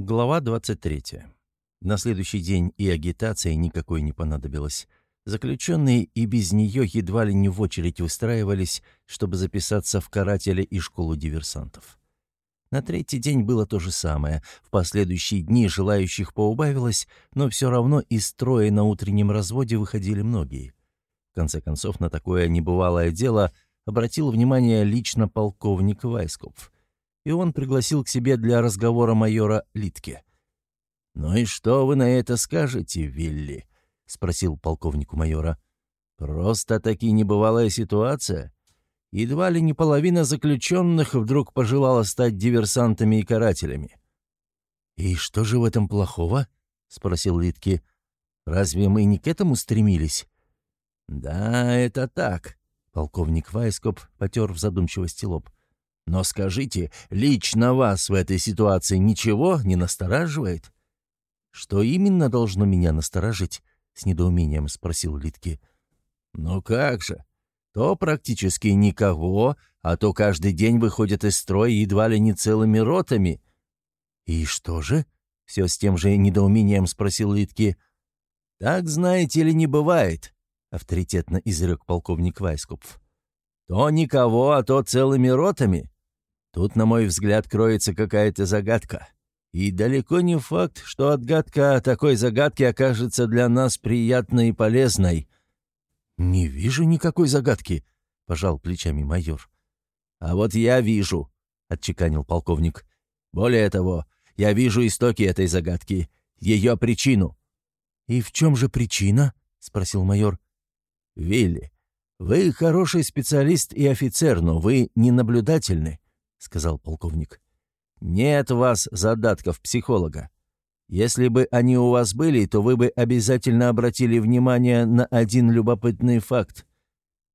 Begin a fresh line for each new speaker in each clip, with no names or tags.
Глава 23. На следующий день и агитации никакой не понадобилось. Заключенные и без нее едва ли не в очередь выстраивались, чтобы записаться в карателя и школу диверсантов. На третий день было то же самое. В последующие дни желающих поубавилось, но все равно из строя на утреннем разводе выходили многие. В конце концов, на такое небывалое дело обратил внимание лично полковник Вайскопф и он пригласил к себе для разговора майора Литке. «Ну и что вы на это скажете, Вилли?» — спросил полковнику майора. «Просто-таки небывалая ситуация. Едва ли не половина заключенных вдруг пожелала стать диверсантами и карателями». «И что же в этом плохого?» — спросил Литки. «Разве мы не к этому стремились?» «Да, это так», — полковник Вайскоп потер в задумчивости лоб. Но скажите, лично вас в этой ситуации ничего не настораживает?» «Что именно должно меня насторожить?» — с недоумением спросил Литки. «Ну как же? То практически никого, а то каждый день выходят из строя едва ли не целыми ротами». «И что же?» — все с тем же недоумением спросил Литки. «Так, знаете ли, не бывает», — авторитетно изрек полковник Вайскопф. «То никого, а то целыми ротами. Тут, на мой взгляд, кроется какая-то загадка. И далеко не факт, что отгадка такой загадки окажется для нас приятной и полезной». «Не вижу никакой загадки», — пожал плечами майор. «А вот я вижу», — отчеканил полковник. «Более того, я вижу истоки этой загадки, ее причину». «И в чем же причина?» — спросил майор. «Вилли, вы хороший специалист и офицер, но вы не наблюдательны. — сказал полковник. «Нет вас задатков психолога. Если бы они у вас были, то вы бы обязательно обратили внимание на один любопытный факт.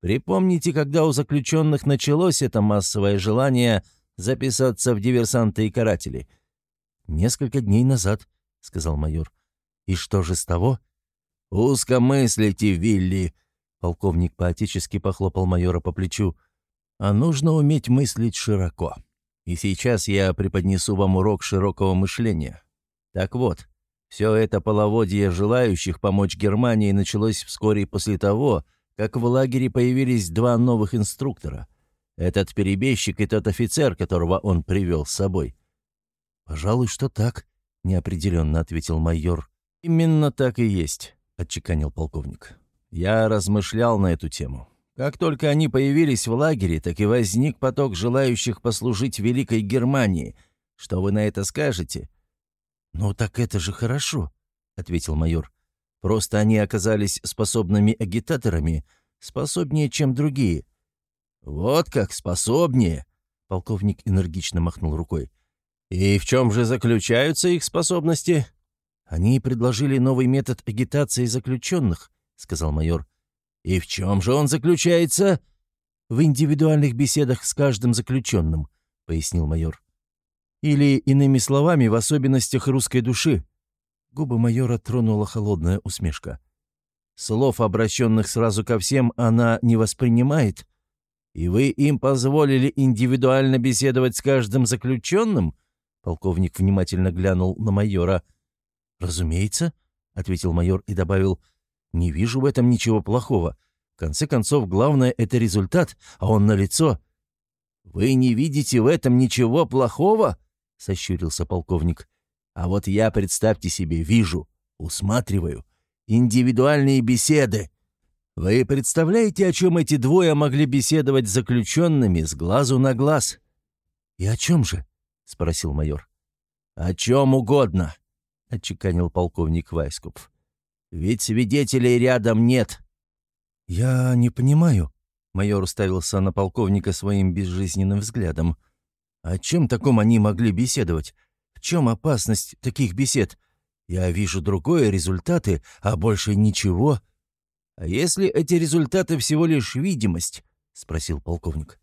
Припомните, когда у заключенных началось это массовое желание записаться в диверсанты и каратели?» «Несколько дней назад», — сказал майор. «И что же с того?» «Узко мыслите, Вилли», — полковник поотечески похлопал майора по плечу а нужно уметь мыслить широко. И сейчас я преподнесу вам урок широкого мышления. Так вот, все это половодье желающих помочь Германии началось вскоре после того, как в лагере появились два новых инструктора. Этот перебежчик и тот офицер, которого он привел с собой. «Пожалуй, что так», — неопределенно ответил майор. «Именно так и есть», — отчеканил полковник. «Я размышлял на эту тему. Как только они появились в лагере, так и возник поток желающих послужить Великой Германии. Что вы на это скажете?» «Ну так это же хорошо», — ответил майор. «Просто они оказались способными агитаторами, способнее, чем другие». «Вот как способнее!» — полковник энергично махнул рукой. «И в чем же заключаются их способности?» «Они предложили новый метод агитации заключенных», — сказал майор. «И в чем же он заключается?» «В индивидуальных беседах с каждым заключенным», — пояснил майор. «Или, иными словами, в особенностях русской души». Губы майора тронула холодная усмешка. «Слов, обращенных сразу ко всем, она не воспринимает. И вы им позволили индивидуально беседовать с каждым заключенным?» Полковник внимательно глянул на майора. «Разумеется», — ответил майор и добавил, — не вижу в этом ничего плохого. В конце концов, главное — это результат, а он налицо». «Вы не видите в этом ничего плохого?» — сощурился полковник. «А вот я, представьте себе, вижу, усматриваю. Индивидуальные беседы. Вы представляете, о чем эти двое могли беседовать с заключенными с глазу на глаз?» «И о чем же?» — спросил майор. «О чем угодно», — отчеканил полковник Вайскупф. Ведь свидетелей рядом нет». «Я не понимаю», — майор уставился на полковника своим безжизненным взглядом. «О чем таком они могли беседовать? В чем опасность таких бесед? Я вижу другое результаты, а больше ничего». «А если эти результаты всего лишь видимость?» — спросил полковник.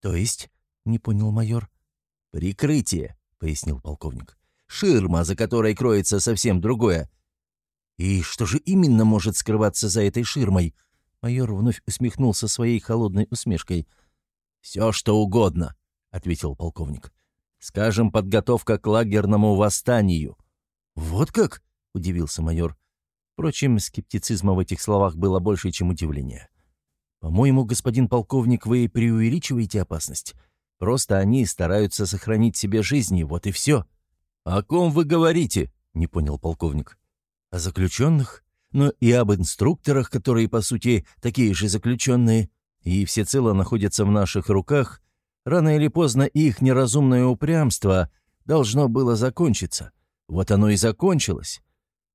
«То есть?» — не понял майор. «Прикрытие», — пояснил полковник. «Ширма, за которой кроется совсем другое. «И что же именно может скрываться за этой ширмой?» Майор вновь усмехнулся своей холодной усмешкой. «Все, что угодно», — ответил полковник. Скажем, подготовка к лагерному восстанию».
«Вот как?» — удивился майор. Впрочем, скептицизма в этих словах было больше, чем удивление. «По-моему, господин полковник, вы преувеличиваете опасность. Просто они стараются сохранить себе жизни, вот и все».
«О ком вы говорите?» — не понял полковник.
«О заключенных, но и об инструкторах, которые, по сути, такие же заключенные, и всецело находятся в наших руках. Рано или поздно их неразумное упрямство должно было закончиться. Вот оно и закончилось.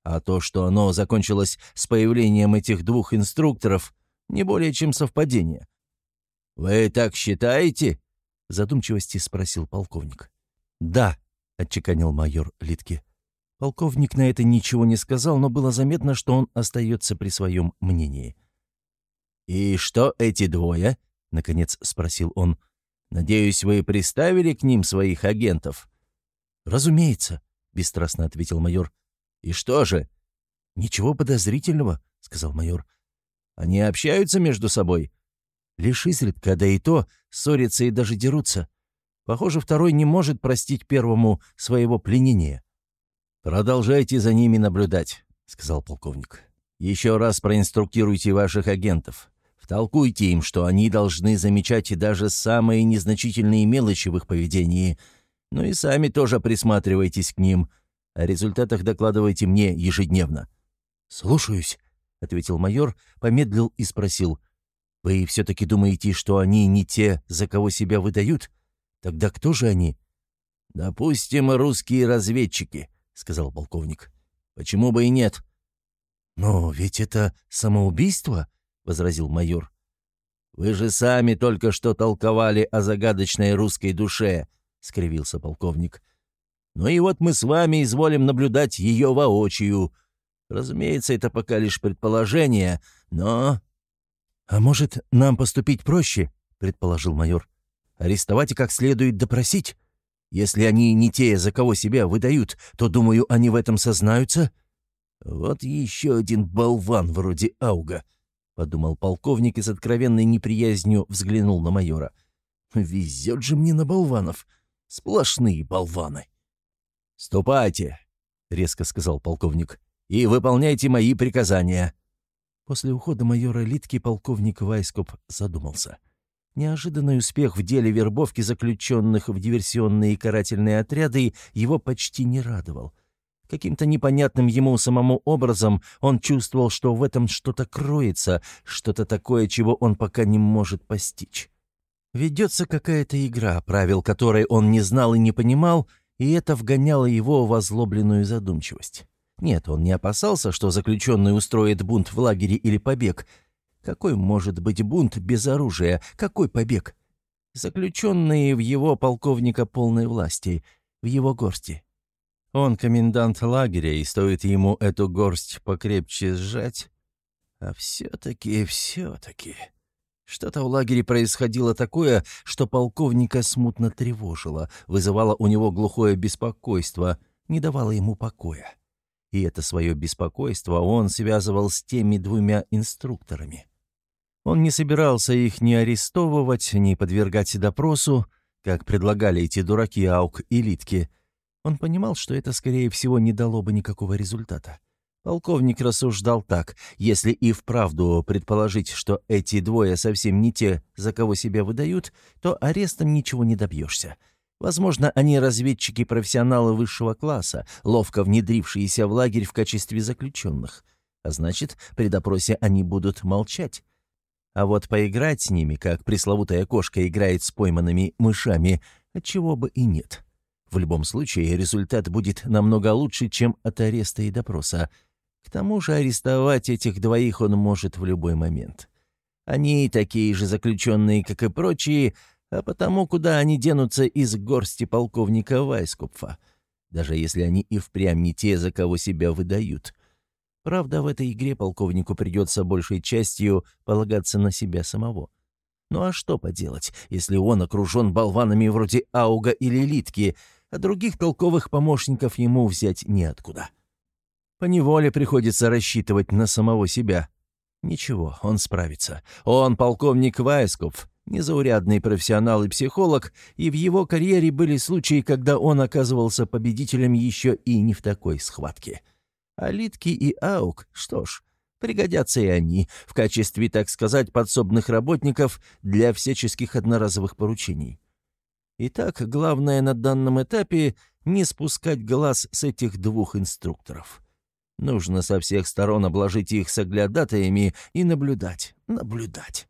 А то, что оно закончилось с появлением этих двух инструкторов, не более чем совпадение.
«Вы так считаете?»
— задумчивости спросил полковник. «Да», — отчеканил майор Литки. Полковник на это ничего не сказал, но было заметно, что он остается при своем мнении.
«И что эти двое?» — наконец спросил он. «Надеюсь, вы приставили к ним своих агентов?»
«Разумеется», — бесстрастно ответил майор.
«И что же?»
«Ничего подозрительного», — сказал майор.
«Они общаются между собой?»
«Лишь изредка, да и то, ссорятся и даже дерутся. Похоже, второй не может простить первому своего пленения».
«Продолжайте за ними наблюдать», — сказал полковник. «Еще раз проинструктируйте ваших агентов. Втолкуйте им, что они должны замечать даже самые незначительные мелочи в их поведении. Ну и сами тоже присматривайтесь к ним. О результатах докладывайте мне ежедневно».
«Слушаюсь», — ответил майор, помедлил и спросил. «Вы все-таки думаете, что они не те, за кого себя выдают? Тогда кто же они?»
«Допустим, русские разведчики», — сказал полковник. «Почему бы и нет?»
«Но ведь это самоубийство», — возразил майор.
«Вы же сами только что толковали о загадочной русской душе», — скривился полковник. «Ну и вот мы с вами изволим наблюдать ее воочию. Разумеется, это пока лишь предположение, но...»
«А может, нам поступить проще?» — предположил майор. «Арестовать и как следует допросить? Если они не те, за кого себя выдают, то, думаю, они в этом сознаются».
«Вот еще один болван вроде Ауга», — подумал полковник и с откровенной неприязнью взглянул на майора. «Везет же мне на болванов. Сплошные болваны». «Ступайте», — резко сказал полковник, — «и выполняйте мои приказания».
После ухода майора Литки полковник Вайскоп задумался. Неожиданный успех в деле вербовки заключенных в диверсионные и карательные отряды его почти не радовал. Каким-то непонятным ему самому образом он чувствовал, что в этом что-то кроется, что-то такое, чего он пока не может постичь. Ведется какая-то игра, правил которой он не знал и не понимал, и это вгоняло его в озлобленную задумчивость. Нет, он не опасался, что заключенный устроит бунт в лагере или побег — какой может быть бунт без оружия? Какой побег? Заключенные в его полковника полной власти, в его горсти. Он комендант лагеря, и стоит ему эту горсть покрепче сжать. А все-таки, все-таки... Что-то в лагере происходило такое, что полковника смутно тревожило, вызывало у него глухое беспокойство, не давало ему покоя. И это свое беспокойство он связывал с теми двумя инструкторами. Он не собирался их ни арестовывать, ни подвергать допросу, как предлагали эти дураки Аук и Литки. Он понимал, что это, скорее всего, не дало бы никакого результата. Полковник рассуждал так. Если и вправду предположить, что эти двое совсем не те, за кого себя выдают, то арестом ничего не добьешься. Возможно, они разведчики-профессионалы высшего класса, ловко внедрившиеся в лагерь в качестве заключенных. А значит, при допросе они будут молчать. А вот поиграть с ними, как пресловутая кошка играет с пойманными мышами, отчего бы и нет. В любом случае, результат будет намного лучше, чем от ареста и допроса. К тому же арестовать этих двоих он может в любой момент. Они такие же заключенные, как и прочие, а потому куда они денутся из горсти полковника Вайскопфа, даже если они и впрямь не те, за кого себя выдают. Правда, в этой игре полковнику придется большей частью полагаться на себя самого. Ну а что поделать, если он окружен болванами вроде Ауга или Литки, а других толковых помощников ему взять неоткуда? Поневоле приходится рассчитывать на самого себя. Ничего, он справится. Он полковник Вайсков, Незаурядный профессионал и психолог, и в его карьере были случаи, когда он оказывался победителем еще и не в такой схватке. А Литки и Аук, что ж, пригодятся и они в качестве, так сказать, подсобных работников для всяческих одноразовых поручений. Итак, главное на данном этапе — не спускать глаз с этих двух инструкторов. Нужно со всех сторон обложить их соглядатаями и наблюдать, наблюдать.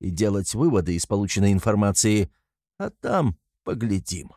И делать выводы из полученной информации. А там поглядим.